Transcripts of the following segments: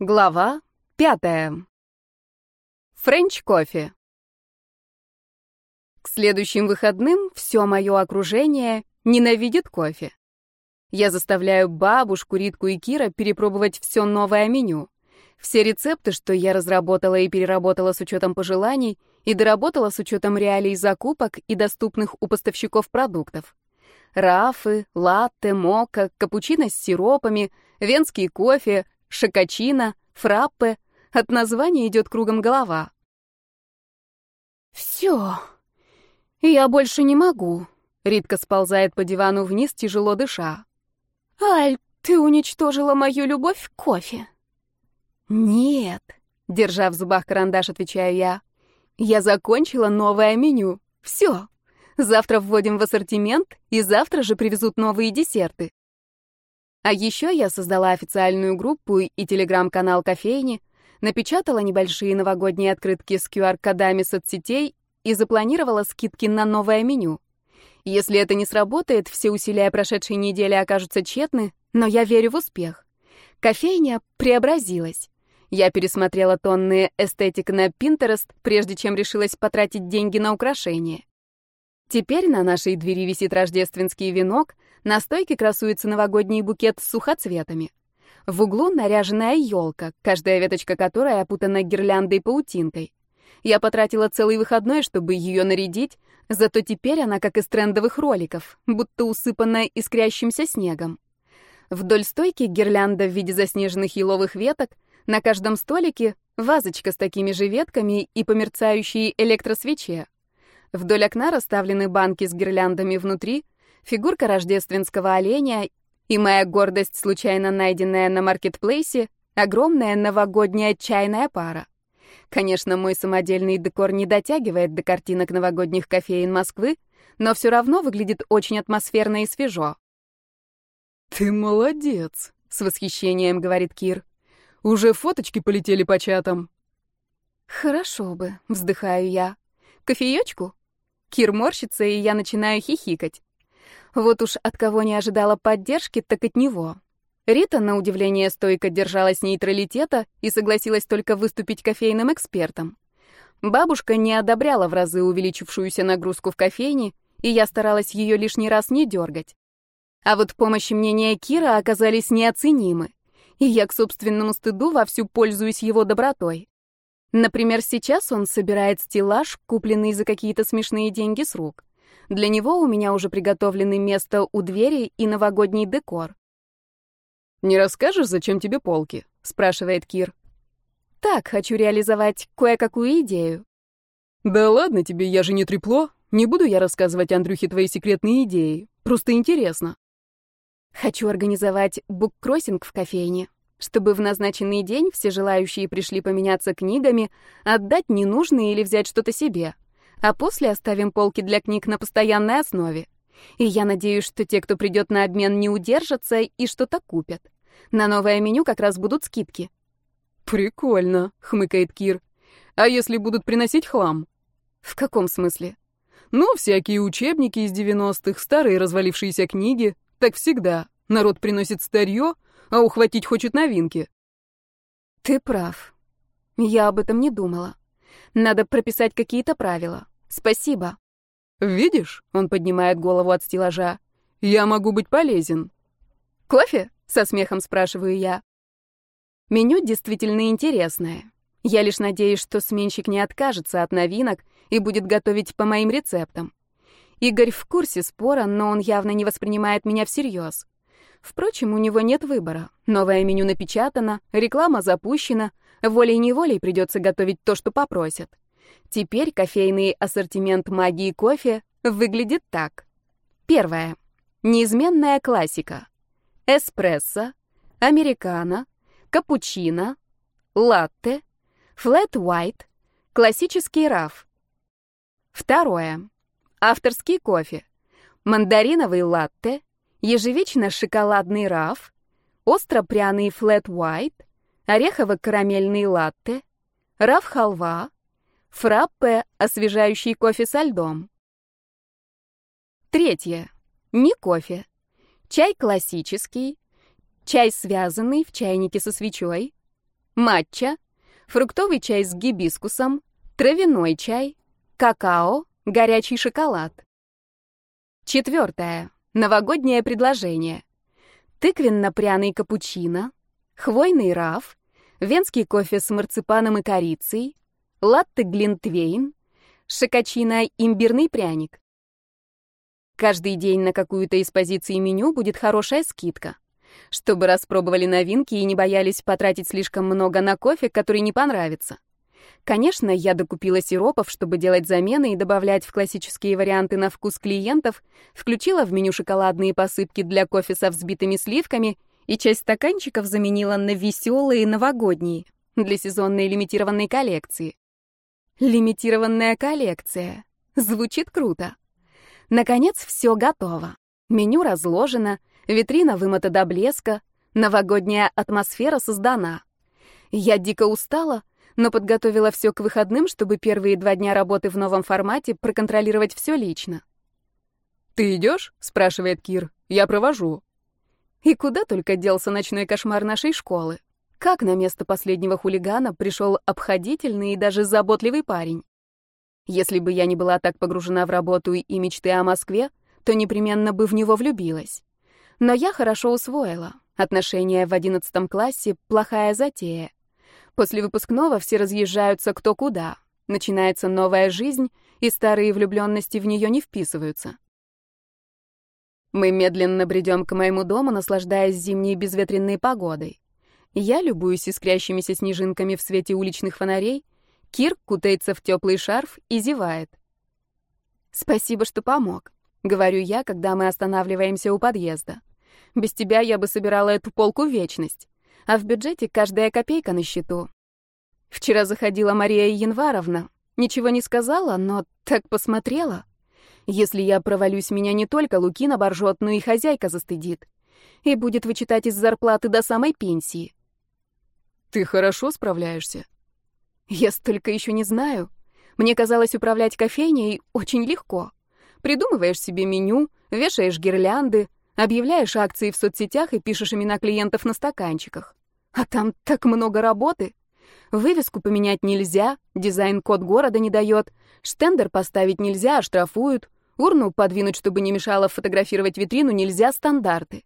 Глава пятая. Френч кофе. К следующим выходным все мое окружение ненавидит кофе. Я заставляю бабушку, Ритку и Кира перепробовать все новое меню. Все рецепты, что я разработала и переработала с учетом пожеланий, и доработала с учетом реалий закупок и доступных у поставщиков продуктов. Рафы, латте, мока, капучино с сиропами, венский кофе, шокочино, фраппе. От названия идет кругом голова. «Все, я больше не могу», — Ритка сползает по дивану вниз, тяжело дыша. «Аль, ты уничтожила мою любовь к кофе». «Нет», — держа в зубах карандаш, отвечаю я. «Я закончила новое меню. Все. Завтра вводим в ассортимент, и завтра же привезут новые десерты. А еще я создала официальную группу и телеграм-канал кофейни, напечатала небольшие новогодние открытки с QR-кодами соцсетей и запланировала скидки на новое меню. Если это не сработает, все усилия прошедшей недели окажутся тщетны, но я верю в успех. Кофейня преобразилась. Я пересмотрела тонны эстетик на Pinterest, прежде чем решилась потратить деньги на украшения. Теперь на нашей двери висит рождественский венок, на стойке красуется новогодний букет с сухоцветами. В углу наряженная елка, каждая веточка которой опутана гирляндой паутинкой. Я потратила целый выходной, чтобы ее нарядить, зато теперь она как из трендовых роликов, будто усыпанная искрящимся снегом. Вдоль стойки гирлянда в виде заснеженных еловых веток, на каждом столике вазочка с такими же ветками и померцающие электросвече. Вдоль окна расставлены банки с гирляндами внутри, фигурка рождественского оленя и моя гордость, случайно найденная на маркетплейсе, огромная новогодняя чайная пара. Конечно, мой самодельный декор не дотягивает до картинок новогодних кофеин Москвы, но все равно выглядит очень атмосферно и свежо. «Ты молодец», — с восхищением говорит Кир. «Уже фоточки полетели по чатам». «Хорошо бы», — вздыхаю я. «Кофеечку?» Кир морщится, и я начинаю хихикать. Вот уж от кого не ожидала поддержки, так от него. Рита, на удивление, стойко держалась нейтралитета и согласилась только выступить кофейным экспертом. Бабушка не одобряла в разы увеличившуюся нагрузку в кофейне, и я старалась ее лишний раз не дергать. А вот помощь и мнение Кира оказались неоценимы, и я к собственному стыду вовсю пользуюсь его добротой. Например, сейчас он собирает стеллаж, купленный за какие-то смешные деньги с рук. Для него у меня уже приготовлены место у двери и новогодний декор. «Не расскажешь, зачем тебе полки?» — спрашивает Кир. «Так, хочу реализовать кое-какую идею». «Да ладно тебе, я же не трепло. Не буду я рассказывать Андрюхе твои секретные идеи. Просто интересно». «Хочу организовать буккроссинг в кофейне, чтобы в назначенный день все желающие пришли поменяться книгами, отдать ненужные или взять что-то себе а после оставим полки для книг на постоянной основе. И я надеюсь, что те, кто придет на обмен, не удержатся и что-то купят. На новое меню как раз будут скидки. «Прикольно», — хмыкает Кир. «А если будут приносить хлам?» «В каком смысле?» «Ну, всякие учебники из 90-х, старые развалившиеся книги. Так всегда. Народ приносит старье, а ухватить хочет новинки». «Ты прав. Я об этом не думала. Надо прописать какие-то правила. Спасибо. Видишь, он поднимает голову от стеллажа. Я могу быть полезен. Кофе? Со смехом спрашиваю я. Меню действительно интересное. Я лишь надеюсь, что сменщик не откажется от новинок и будет готовить по моим рецептам. Игорь в курсе спора, но он явно не воспринимает меня всерьез. Впрочем, у него нет выбора. Новое меню напечатано, реклама запущена, волей-неволей придется готовить то, что попросят. Теперь кофейный ассортимент магии кофе выглядит так. Первое. Неизменная классика. Эспрессо, американо, капучино, латте, флэт white, классический раф. Второе. Авторский кофе. Мандариновый латте, ежевично-шоколадный раф, остро-пряный флэт white, орехово-карамельный латте, раф-халва, Фраппе, освежающий кофе со льдом. Третье. Не кофе. Чай классический. Чай связанный в чайнике со свечой. матча, фруктовый чай с гибискусом, травяной чай, какао, горячий шоколад. Четвертое. Новогоднее предложение. Тыквенно-пряный капучино, хвойный раф, венский кофе с марципаном и корицей, латте глинтвейн, шокочино имбирный пряник. Каждый день на какую-то из позиций меню будет хорошая скидка чтобы распробовали новинки и не боялись потратить слишком много на кофе, который не понравится. Конечно, я докупила сиропов, чтобы делать замены и добавлять в классические варианты на вкус клиентов, включила в меню шоколадные посыпки для кофе со взбитыми сливками и часть стаканчиков заменила на веселые новогодние для сезонной лимитированной коллекции. Лимитированная коллекция. Звучит круто. Наконец, все готово. Меню разложено, Витрина вымыта до блеска, новогодняя атмосфера создана. Я дико устала, но подготовила все к выходным, чтобы первые два дня работы в новом формате проконтролировать все лично. «Ты идешь?» — спрашивает Кир. «Я провожу». И куда только делся ночной кошмар нашей школы? Как на место последнего хулигана пришел обходительный и даже заботливый парень? Если бы я не была так погружена в работу и мечты о Москве, то непременно бы в него влюбилась. Но я хорошо усвоила. Отношения в одиннадцатом классе — плохая затея. После выпускного все разъезжаются кто куда. Начинается новая жизнь, и старые влюбленности в нее не вписываются. Мы медленно бредем к моему дому, наслаждаясь зимней безветренной погодой. Я любуюсь искрящимися снежинками в свете уличных фонарей, Кир кутается в теплый шарф и зевает. «Спасибо, что помог», — говорю я, когда мы останавливаемся у подъезда. Без тебя я бы собирала эту полку в вечность. А в бюджете каждая копейка на счету. Вчера заходила Мария Январовна. Ничего не сказала, но так посмотрела. Если я провалюсь, меня не только Лукин оборжет, но и хозяйка застыдит. И будет вычитать из зарплаты до самой пенсии. Ты хорошо справляешься? Я столько еще не знаю. Мне казалось, управлять кофейней очень легко. Придумываешь себе меню, вешаешь гирлянды, Объявляешь акции в соцсетях и пишешь имена клиентов на стаканчиках. А там так много работы. Вывеску поменять нельзя, дизайн-код города не дает, штендер поставить нельзя, штрафуют, урну подвинуть, чтобы не мешало фотографировать витрину, нельзя, стандарты.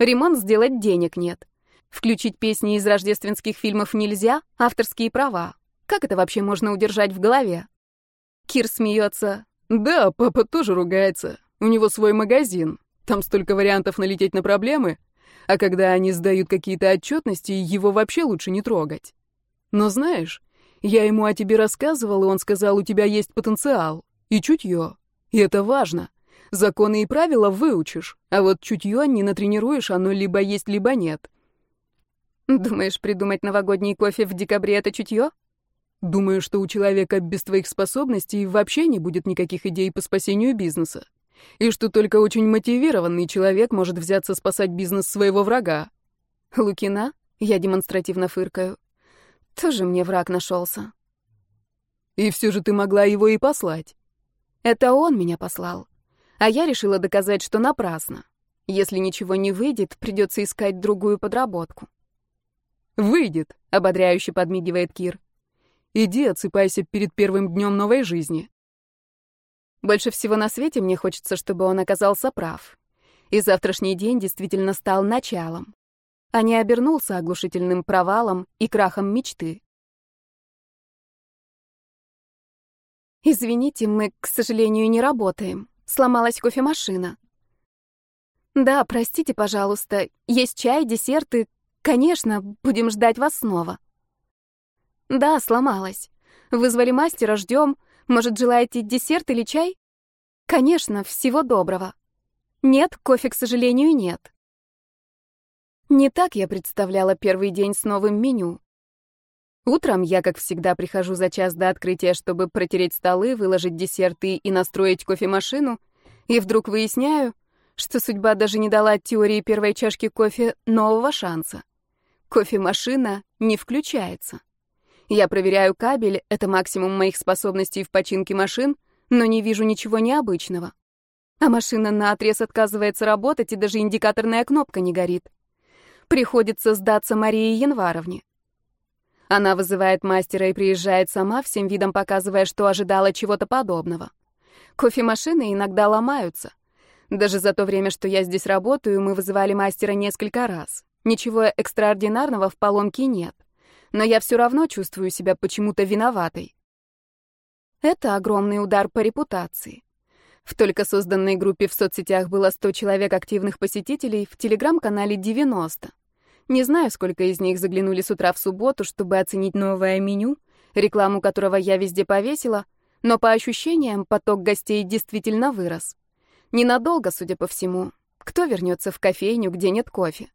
Ремонт сделать денег нет. Включить песни из рождественских фильмов нельзя, авторские права. Как это вообще можно удержать в голове? Кир смеется. Да, папа тоже ругается. У него свой магазин. Там столько вариантов налететь на проблемы, а когда они сдают какие-то отчетности, его вообще лучше не трогать. Но знаешь, я ему о тебе рассказывал, и он сказал, у тебя есть потенциал и чутье. И это важно. Законы и правила выучишь, а вот чутье не натренируешь, оно либо есть, либо нет. Думаешь, придумать новогодний кофе в декабре — это чутье? Думаю, что у человека без твоих способностей вообще не будет никаких идей по спасению бизнеса и что только очень мотивированный человек может взяться спасать бизнес своего врага. Лукина? Я демонстративно фыркаю. Тоже мне враг нашелся. И все же ты могла его и послать. Это он меня послал. А я решила доказать, что напрасно. Если ничего не выйдет, придется искать другую подработку. «Выйдет», — ободряюще подмигивает Кир. «Иди отсыпайся перед первым днем новой жизни. Больше всего на свете мне хочется, чтобы он оказался прав. И завтрашний день действительно стал началом, а не обернулся оглушительным провалом и крахом мечты. «Извините, мы, к сожалению, не работаем. Сломалась кофемашина». «Да, простите, пожалуйста. Есть чай, десерты. Конечно, будем ждать вас снова». «Да, сломалась. Вызвали мастера, ждем. Может, желаете десерт или чай? Конечно, всего доброго. Нет, кофе, к сожалению, нет. Не так я представляла первый день с новым меню. Утром я, как всегда, прихожу за час до открытия, чтобы протереть столы, выложить десерты и настроить кофемашину, и вдруг выясняю, что судьба даже не дала теории первой чашки кофе нового шанса. Кофемашина не включается. Я проверяю кабель, это максимум моих способностей в починке машин, но не вижу ничего необычного. А машина наотрез отказывается работать, и даже индикаторная кнопка не горит. Приходится сдаться Марии Январовне. Она вызывает мастера и приезжает сама, всем видом показывая, что ожидала чего-то подобного. Кофемашины иногда ломаются. Даже за то время, что я здесь работаю, мы вызывали мастера несколько раз. Ничего экстраординарного в поломке нет. Но я все равно чувствую себя почему-то виноватой. Это огромный удар по репутации. В только созданной группе в соцсетях было 100 человек активных посетителей, в телеграм-канале 90. Не знаю, сколько из них заглянули с утра в субботу, чтобы оценить новое меню, рекламу которого я везде повесила, но по ощущениям поток гостей действительно вырос. Ненадолго, судя по всему. Кто вернется в кофейню, где нет кофе?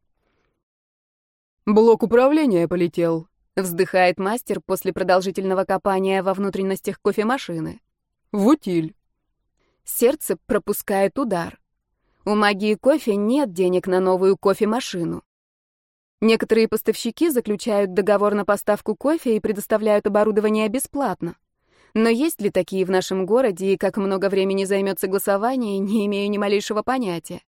«Блок управления полетел», Вздыхает мастер после продолжительного копания во внутренностях кофемашины. В утиль. Сердце пропускает удар. У магии кофе нет денег на новую кофемашину. Некоторые поставщики заключают договор на поставку кофе и предоставляют оборудование бесплатно. Но есть ли такие в нашем городе и как много времени займет согласование, не имею ни малейшего понятия.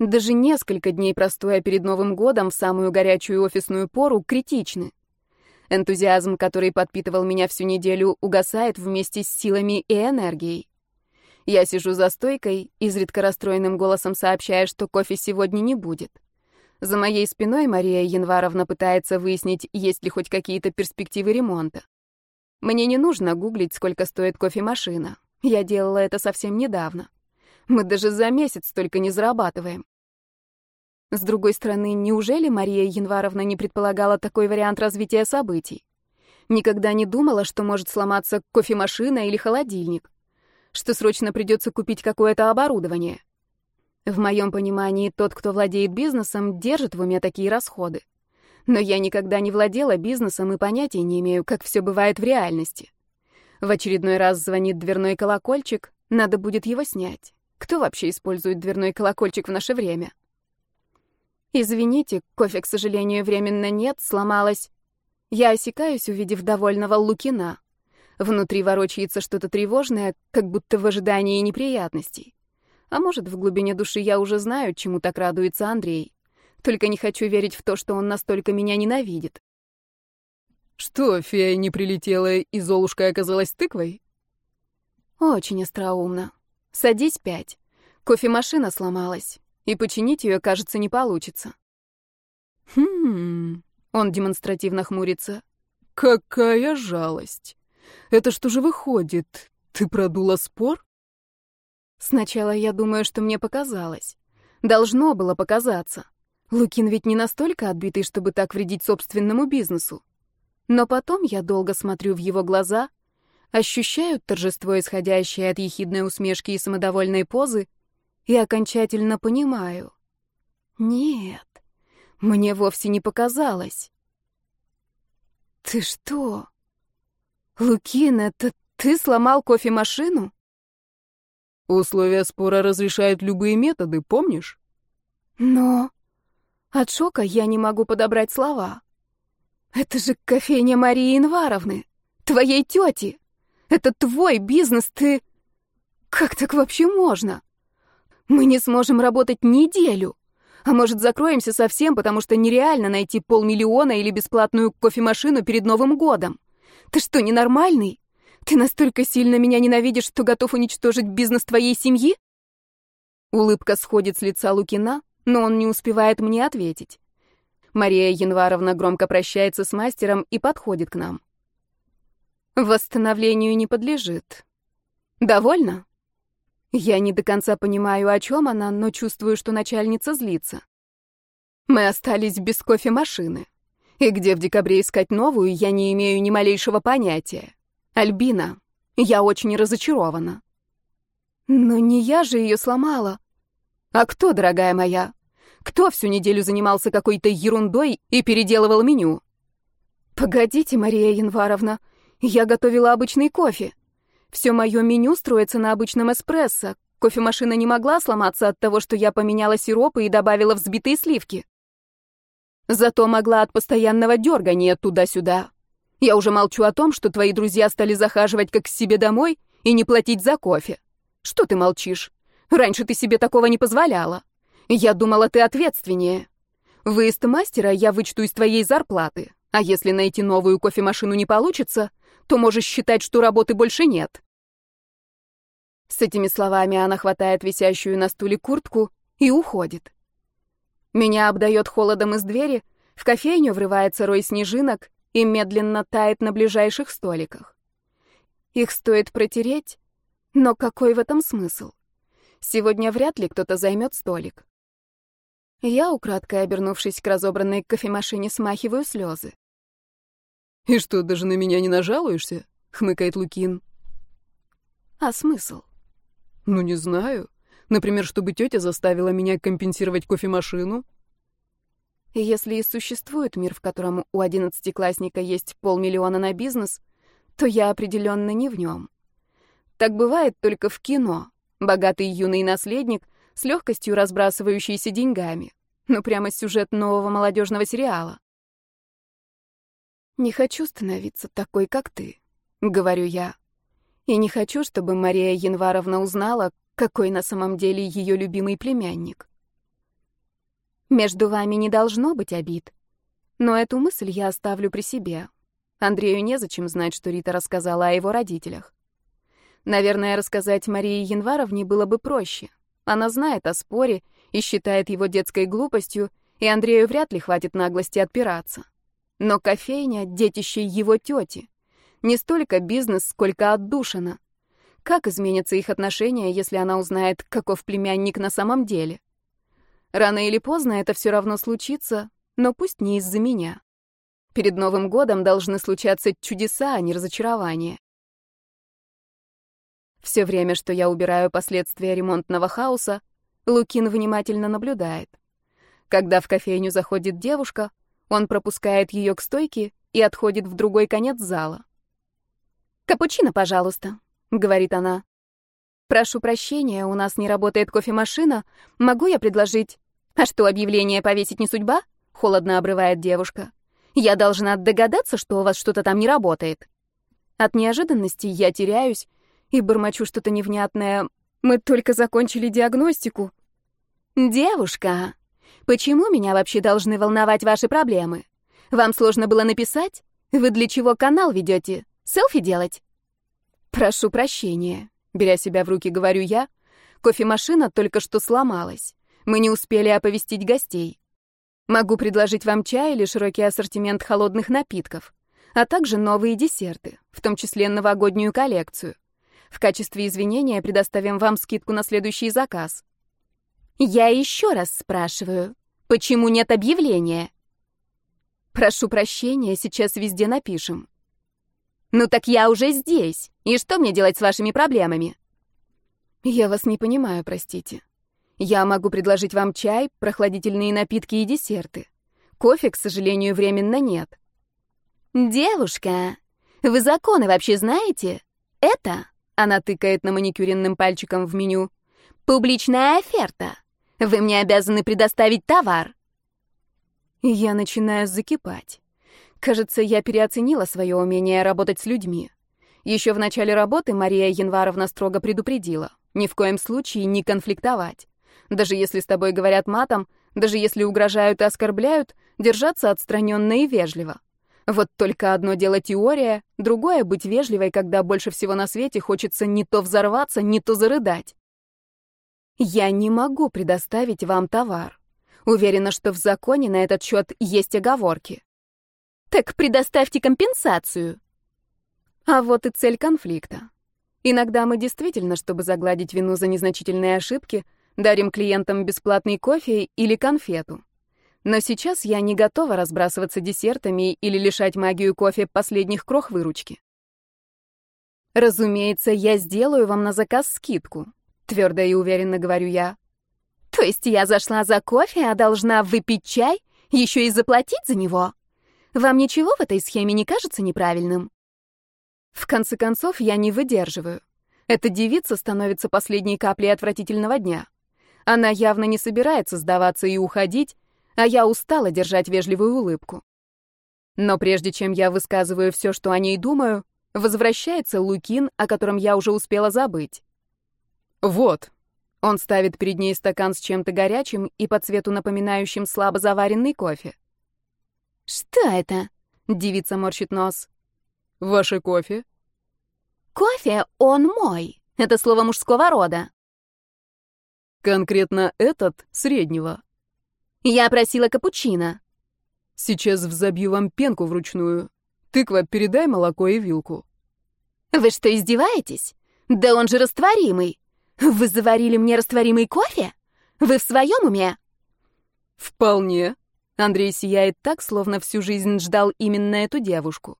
Даже несколько дней простоя перед Новым годом в самую горячую офисную пору критичны. Энтузиазм, который подпитывал меня всю неделю, угасает вместе с силами и энергией. Я сижу за стойкой, изредка расстроенным голосом сообщая, что кофе сегодня не будет. За моей спиной Мария Январовна пытается выяснить, есть ли хоть какие-то перспективы ремонта. Мне не нужно гуглить, сколько стоит кофемашина. Я делала это совсем недавно. Мы даже за месяц столько не зарабатываем. С другой стороны, неужели Мария Январовна не предполагала такой вариант развития событий? Никогда не думала, что может сломаться кофемашина или холодильник, что срочно придется купить какое-то оборудование. В моем понимании, тот, кто владеет бизнесом, держит в уме такие расходы. Но я никогда не владела бизнесом и понятия не имею, как все бывает в реальности. В очередной раз звонит дверной колокольчик, надо будет его снять. Кто вообще использует дверной колокольчик в наше время? «Извините, кофе, к сожалению, временно нет, сломалось». Я осекаюсь, увидев довольного Лукина. Внутри ворочается что-то тревожное, как будто в ожидании неприятностей. А может, в глубине души я уже знаю, чему так радуется Андрей. Только не хочу верить в то, что он настолько меня ненавидит. «Что, фея не прилетела и Золушка оказалась тыквой?» «Очень остроумно. Садись пять. Кофемашина сломалась и починить ее, кажется, не получится. Хм, он демонстративно хмурится. Какая жалость. Это что же выходит? Ты продула спор? Сначала я думаю, что мне показалось. Должно было показаться. Лукин ведь не настолько отбитый, чтобы так вредить собственному бизнесу. Но потом я долго смотрю в его глаза, ощущаю торжество, исходящее от ехидной усмешки и самодовольной позы, и окончательно понимаю. Нет, мне вовсе не показалось. Ты что? Лукин, это ты сломал кофемашину? Условия спора разрешают любые методы, помнишь? Но от шока я не могу подобрать слова. Это же кофейня Марии Инваровны, твоей тети. Это твой бизнес, ты... Как так вообще можно? Мы не сможем работать неделю. А может, закроемся совсем, потому что нереально найти полмиллиона или бесплатную кофемашину перед Новым годом. Ты что, ненормальный? Ты настолько сильно меня ненавидишь, что готов уничтожить бизнес твоей семьи? Улыбка сходит с лица Лукина, но он не успевает мне ответить. Мария Январовна громко прощается с мастером и подходит к нам. Восстановлению не подлежит. Довольно? Я не до конца понимаю, о чем она, но чувствую, что начальница злится. Мы остались без кофемашины. И где в декабре искать новую, я не имею ни малейшего понятия. Альбина, я очень разочарована. Но не я же ее сломала. А кто, дорогая моя? Кто всю неделю занимался какой-то ерундой и переделывал меню? Погодите, Мария Январовна, я готовила обычный кофе. Все мое меню строится на обычном эспрессо. Кофемашина не могла сломаться от того, что я поменяла сиропы и добавила взбитые сливки. Зато могла от постоянного дергания туда-сюда. Я уже молчу о том, что твои друзья стали захаживать как к себе домой и не платить за кофе. Что ты молчишь? Раньше ты себе такого не позволяла. Я думала, ты ответственнее. Выезд мастера я вычту из твоей зарплаты, А если найти новую кофемашину не получится, то можешь считать, что работы больше нет. С этими словами она хватает висящую на стуле куртку и уходит. Меня обдает холодом из двери, в кофейню врывается рой снежинок и медленно тает на ближайших столиках. Их стоит протереть, но какой в этом смысл? Сегодня вряд ли кто-то займет столик. Я, украдкой обернувшись к разобранной кофемашине, смахиваю слезы. «И что, даже на меня не нажалуешься?» — хмыкает Лукин. «А смысл?» «Ну, не знаю. Например, чтобы тетя заставила меня компенсировать кофемашину?» Если и существует мир, в котором у одиннадцатиклассника есть полмиллиона на бизнес, то я определенно не в нем. Так бывает только в кино. Богатый юный наследник с легкостью разбрасывающийся деньгами. Ну, прямо сюжет нового молодежного сериала. «Не хочу становиться такой, как ты», — говорю я. И не хочу, чтобы Мария Январовна узнала, какой на самом деле ее любимый племянник. Между вами не должно быть обид. Но эту мысль я оставлю при себе. Андрею незачем знать, что Рита рассказала о его родителях. Наверное, рассказать Марии Январовне было бы проще. Она знает о споре и считает его детской глупостью, и Андрею вряд ли хватит наглости отпираться. Но кофейня — детище его тети. Не столько бизнес, сколько отдушина. Как изменятся их отношения, если она узнает, каков племянник на самом деле? Рано или поздно это все равно случится, но пусть не из-за меня. Перед Новым годом должны случаться чудеса, а не разочарования. Все время, что я убираю последствия ремонтного хаоса, Лукин внимательно наблюдает. Когда в кофейню заходит девушка, он пропускает ее к стойке и отходит в другой конец зала. «Капучино, пожалуйста», — говорит она. «Прошу прощения, у нас не работает кофемашина. Могу я предложить...» «А что, объявление повесить не судьба?» — холодно обрывает девушка. «Я должна догадаться, что у вас что-то там не работает». От неожиданности я теряюсь и бормочу что-то невнятное. «Мы только закончили диагностику». «Девушка, Почему меня вообще должны волновать ваши проблемы? Вам сложно было написать? Вы для чего канал ведете? Селфи делать? Прошу прощения. Беря себя в руки, говорю я. Кофемашина только что сломалась. Мы не успели оповестить гостей. Могу предложить вам чай или широкий ассортимент холодных напитков, а также новые десерты, в том числе новогоднюю коллекцию. В качестве извинения предоставим вам скидку на следующий заказ. Я еще раз спрашиваю, почему нет объявления? Прошу прощения, сейчас везде напишем. Ну так я уже здесь. И что мне делать с вашими проблемами? Я вас не понимаю, простите. Я могу предложить вам чай, прохладительные напитки и десерты. Кофе, к сожалению, временно нет. Девушка, вы законы вообще знаете? Это, она тыкает на маникюренным пальчиком в меню, публичная оферта. Вы мне обязаны предоставить товар. Я начинаю закипать. Кажется, я переоценила свое умение работать с людьми. Еще в начале работы Мария Январовна строго предупредила. Ни в коем случае не конфликтовать. Даже если с тобой говорят матом, даже если угрожают и оскорбляют, держаться отстраненно и вежливо. Вот только одно дело теория, другое — быть вежливой, когда больше всего на свете хочется не то взорваться, не то зарыдать. Я не могу предоставить вам товар. Уверена, что в законе на этот счет есть оговорки. Так предоставьте компенсацию. А вот и цель конфликта. Иногда мы действительно, чтобы загладить вину за незначительные ошибки, дарим клиентам бесплатный кофе или конфету. Но сейчас я не готова разбрасываться десертами или лишать магию кофе последних крох выручки. Разумеется, я сделаю вам на заказ скидку, Твердо и уверенно говорю я. То есть я зашла за кофе, а должна выпить чай, еще и заплатить за него? Вам ничего в этой схеме не кажется неправильным? В конце концов, я не выдерживаю. Эта девица становится последней каплей отвратительного дня. Она явно не собирается сдаваться и уходить, а я устала держать вежливую улыбку. Но прежде чем я высказываю все, что о ней думаю, возвращается Лукин, о котором я уже успела забыть. «Вот». Он ставит перед ней стакан с чем-то горячим и по цвету напоминающим слабо заваренный кофе. «Что это?» Девица морщит нос. Ваше кофе? Кофе, он мой. Это слово мужского рода. Конкретно этот среднего. Я просила капучино. Сейчас взобью вам пенку вручную. Тыква, передай молоко и вилку. Вы что, издеваетесь? Да он же растворимый. Вы заварили мне растворимый кофе? Вы в своем уме? Вполне. Андрей сияет так, словно всю жизнь ждал именно эту девушку.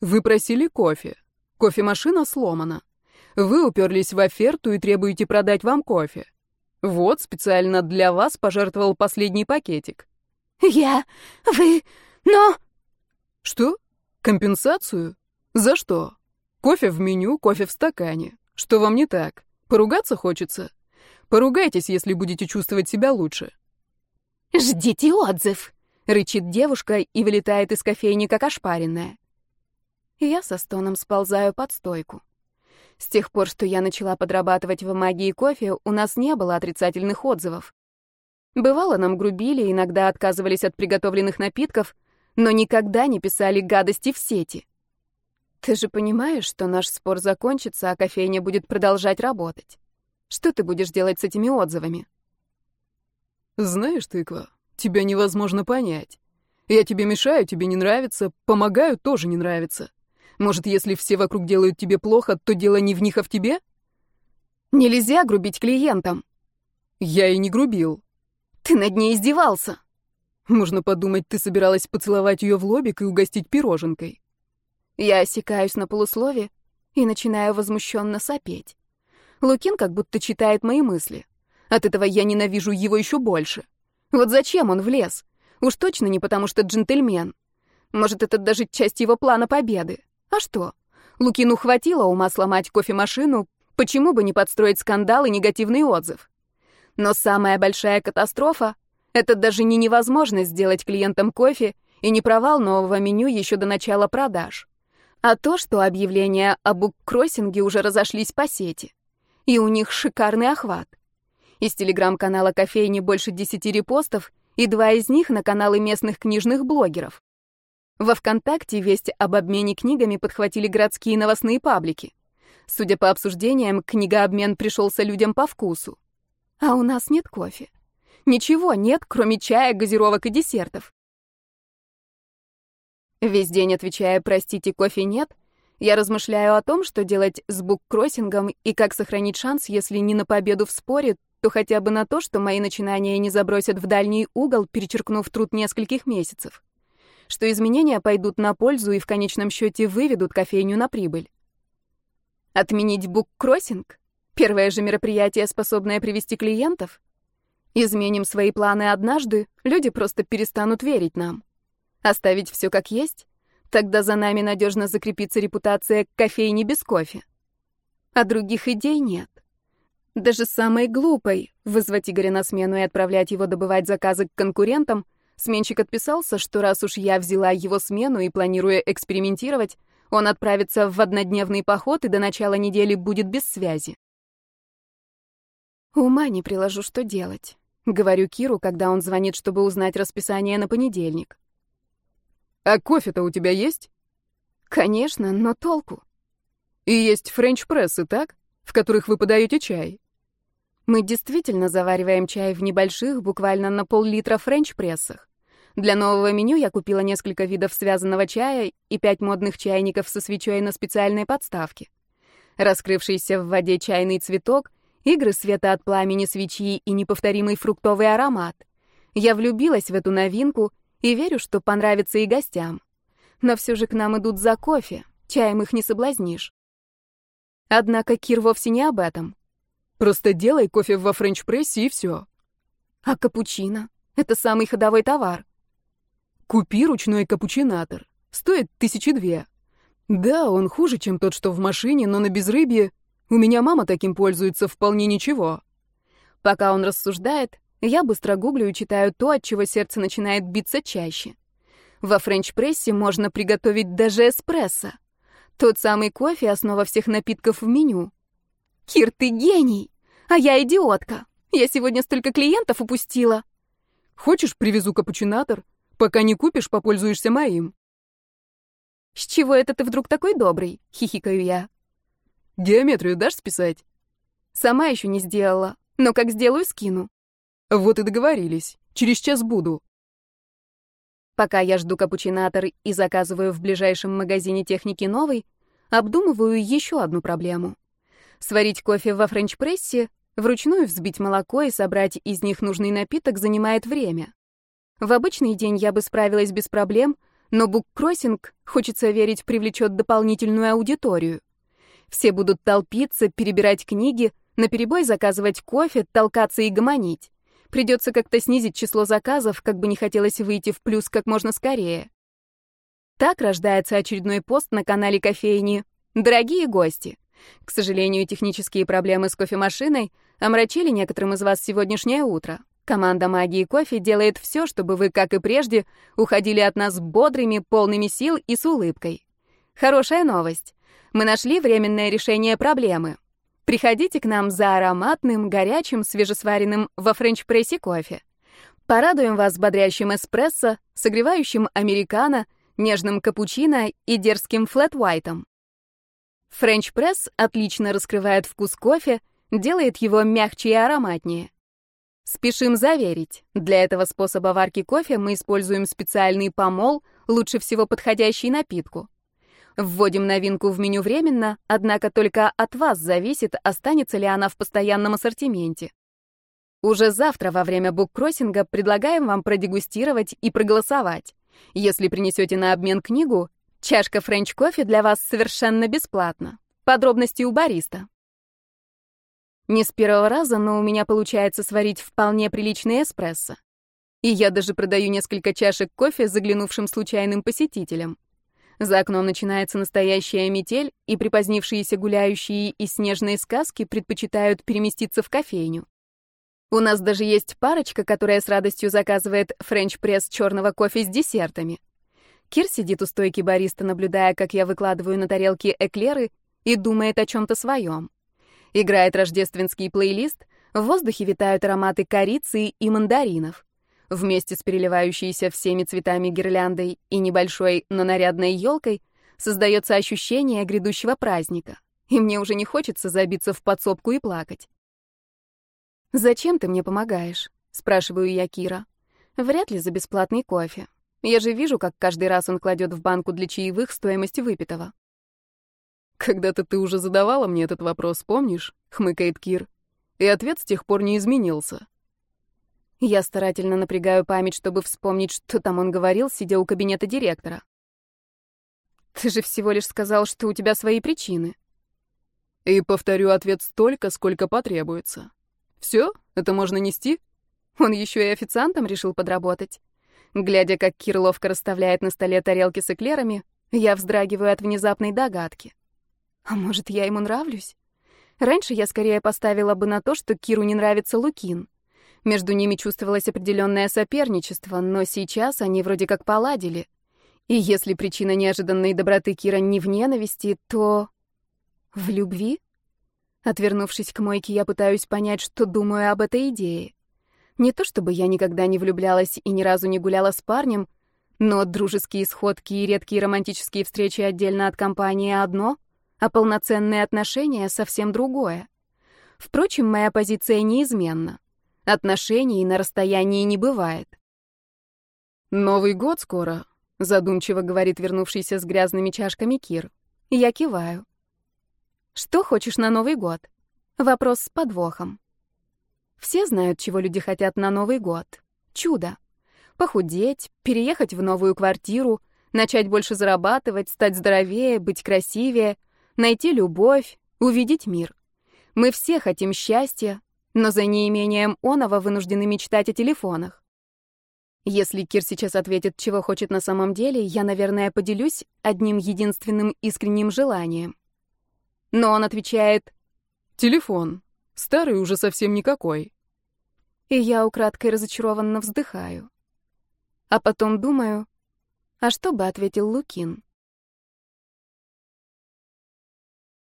Вы просили кофе. Кофемашина сломана. Вы уперлись в оферту и требуете продать вам кофе. Вот, специально для вас пожертвовал последний пакетик. Я... Вы... Но... Что? Компенсацию? За что? Кофе в меню, кофе в стакане. Что вам не так? Поругаться хочется? Поругайтесь, если будете чувствовать себя лучше. «Ждите отзыв!» — рычит девушка и вылетает из кофейни, как ошпаренная. Я со стоном сползаю под стойку. С тех пор, что я начала подрабатывать в магии кофе, у нас не было отрицательных отзывов. Бывало, нам грубили, иногда отказывались от приготовленных напитков, но никогда не писали гадости в сети. Ты же понимаешь, что наш спор закончится, а кофейня будет продолжать работать. Что ты будешь делать с этими отзывами? Знаешь, тыква, тебя невозможно понять. Я тебе мешаю, тебе не нравится, помогаю, тоже не нравится. Может, если все вокруг делают тебе плохо, то дело не в них, а в тебе? Нельзя грубить клиентам. Я и не грубил. Ты над ней издевался. Можно подумать, ты собиралась поцеловать ее в лобик и угостить пироженкой. Я осекаюсь на полуслове и начинаю возмущенно сопеть. Лукин как будто читает мои мысли. От этого я ненавижу его еще больше. Вот зачем он влез? Уж точно не потому, что джентльмен. Может, это даже часть его плана победы. А что? Лукину хватило ума сломать кофемашину, почему бы не подстроить скандал и негативный отзыв? Но самая большая катастрофа — это даже не невозможность сделать клиентам кофе и не провал нового меню еще до начала продаж, а то, что объявления о буккроссинге уже разошлись по сети. И у них шикарный охват. Из телеграм-канала кофейни больше десяти репостов, и два из них на каналы местных книжных блогеров. Во ВКонтакте весть об обмене книгами подхватили городские новостные паблики. Судя по обсуждениям, книгообмен пришелся людям по вкусу. А у нас нет кофе. Ничего нет, кроме чая, газировок и десертов. Весь день отвечая «простите, кофе нет», я размышляю о том, что делать с буккроссингом и как сохранить шанс, если не на победу в споре, то хотя бы на то, что мои начинания не забросят в дальний угол, перечеркнув труд нескольких месяцев. Что изменения пойдут на пользу и в конечном счете выведут кофейню на прибыль. Отменить буккроссинг? Первое же мероприятие, способное привести клиентов? Изменим свои планы однажды, люди просто перестанут верить нам. Оставить все как есть? Тогда за нами надежно закрепится репутация кофейни без кофе. А других идей нет. Даже самой глупой — вызвать Игоря на смену и отправлять его добывать заказы к конкурентам — сменщик отписался, что раз уж я взяла его смену и планируя экспериментировать, он отправится в однодневный поход и до начала недели будет без связи. Ума не приложу, что делать. Говорю Киру, когда он звонит, чтобы узнать расписание на понедельник. «А кофе-то у тебя есть?» «Конечно, но толку?» «И есть френч-прессы, так?» в которых вы подаете чай. Мы действительно завариваем чай в небольших, буквально на пол-литра френч-прессах. Для нового меню я купила несколько видов связанного чая и пять модных чайников со свечой на специальной подставке. Раскрывшийся в воде чайный цветок, игры света от пламени свечи и неповторимый фруктовый аромат. Я влюбилась в эту новинку и верю, что понравится и гостям. Но все же к нам идут за кофе, чаем их не соблазнишь. Однако Кир вовсе не об этом. Просто делай кофе во френч-прессе и все. А капучино? Это самый ходовой товар. Купи ручной капучинатор. Стоит тысячи две. Да, он хуже, чем тот, что в машине, но на безрыбье... У меня мама таким пользуется вполне ничего. Пока он рассуждает, я быстро гуглю и читаю то, от чего сердце начинает биться чаще. Во френч-прессе можно приготовить даже эспрессо. Тот самый кофе — основа всех напитков в меню. Кир, ты гений! А я идиотка. Я сегодня столько клиентов упустила. Хочешь, привезу капучинатор? Пока не купишь, попользуешься моим. С чего это ты вдруг такой добрый?» — хихикаю я. «Геометрию дашь списать?» «Сама еще не сделала, но как сделаю, скину». «Вот и договорились. Через час буду». Пока я жду капучинатор и заказываю в ближайшем магазине техники новый, обдумываю еще одну проблему. Сварить кофе во френч-прессе, вручную взбить молоко и собрать из них нужный напиток занимает время. В обычный день я бы справилась без проблем, но буккроссинг, хочется верить, привлечет дополнительную аудиторию. Все будут толпиться, перебирать книги, наперебой заказывать кофе, толкаться и гомонить. Придется как-то снизить число заказов, как бы не хотелось выйти в плюс как можно скорее. Так рождается очередной пост на канале кофейни «Дорогие гости». К сожалению, технические проблемы с кофемашиной омрачили некоторым из вас сегодняшнее утро. Команда магии кофе делает все, чтобы вы, как и прежде, уходили от нас бодрыми, полными сил и с улыбкой. Хорошая новость. Мы нашли временное решение проблемы. Приходите к нам за ароматным, горячим, свежесваренным во френч-прессе кофе. Порадуем вас бодрящим эспрессо, согревающим американо, нежным капучино и дерзким флэт-уайтом. Френч-пресс отлично раскрывает вкус кофе, делает его мягче и ароматнее. Спешим заверить, для этого способа варки кофе мы используем специальный помол, лучше всего подходящий напитку. Вводим новинку в меню временно, однако только от вас зависит, останется ли она в постоянном ассортименте. Уже завтра во время буккроссинга предлагаем вам продегустировать и проголосовать. Если принесете на обмен книгу, чашка френч-кофе для вас совершенно бесплатно. Подробности у бариста. Не с первого раза, но у меня получается сварить вполне приличный эспрессо. И я даже продаю несколько чашек кофе заглянувшим случайным посетителям. За окном начинается настоящая метель, и припозднившиеся гуляющие из снежной сказки предпочитают переместиться в кофейню. У нас даже есть парочка, которая с радостью заказывает френч-пресс черного кофе с десертами. Кир сидит у стойки бариста, наблюдая, как я выкладываю на тарелки эклеры, и думает о чем-то своем. Играет рождественский плейлист, в воздухе витают ароматы корицы и мандаринов. Вместе с переливающейся всеми цветами гирляндой и небольшой, но нарядной елкой создается ощущение грядущего праздника. И мне уже не хочется забиться в подсобку и плакать. «Зачем ты мне помогаешь?» — спрашиваю я Кира. «Вряд ли за бесплатный кофе. Я же вижу, как каждый раз он кладет в банку для чаевых стоимость выпитого». «Когда-то ты уже задавала мне этот вопрос, помнишь?» — хмыкает Кир. И ответ с тех пор не изменился. Я старательно напрягаю память, чтобы вспомнить, что там он говорил, сидя у кабинета директора. «Ты же всего лишь сказал, что у тебя свои причины». И повторю ответ столько, сколько потребуется. Все, это можно нести? Он еще и официантом решил подработать. Глядя, как Кир ловко расставляет на столе тарелки с эклерами, я вздрагиваю от внезапной догадки. А может, я ему нравлюсь? Раньше я скорее поставила бы на то, что Киру не нравится Лукин. Между ними чувствовалось определенное соперничество, но сейчас они вроде как поладили. И если причина неожиданной доброты Кира не в ненависти, то... в любви? Отвернувшись к мойке, я пытаюсь понять, что думаю об этой идее. Не то чтобы я никогда не влюблялась и ни разу не гуляла с парнем, но дружеские сходки и редкие романтические встречи отдельно от компании одно — а полноценные отношения — совсем другое. Впрочем, моя позиция неизменна. Отношений на расстоянии не бывает. «Новый год скоро», — задумчиво говорит вернувшийся с грязными чашками Кир. Я киваю. «Что хочешь на Новый год?» Вопрос с подвохом. Все знают, чего люди хотят на Новый год. Чудо. Похудеть, переехать в новую квартиру, начать больше зарабатывать, стать здоровее, быть красивее — найти любовь, увидеть мир. Мы все хотим счастья, но за неимением оного вынуждены мечтать о телефонах. Если Кир сейчас ответит, чего хочет на самом деле, я, наверное, поделюсь одним единственным искренним желанием. Но он отвечает «Телефон. Старый уже совсем никакой». И я украдкой разочарованно вздыхаю. А потом думаю, а что бы ответил Лукин?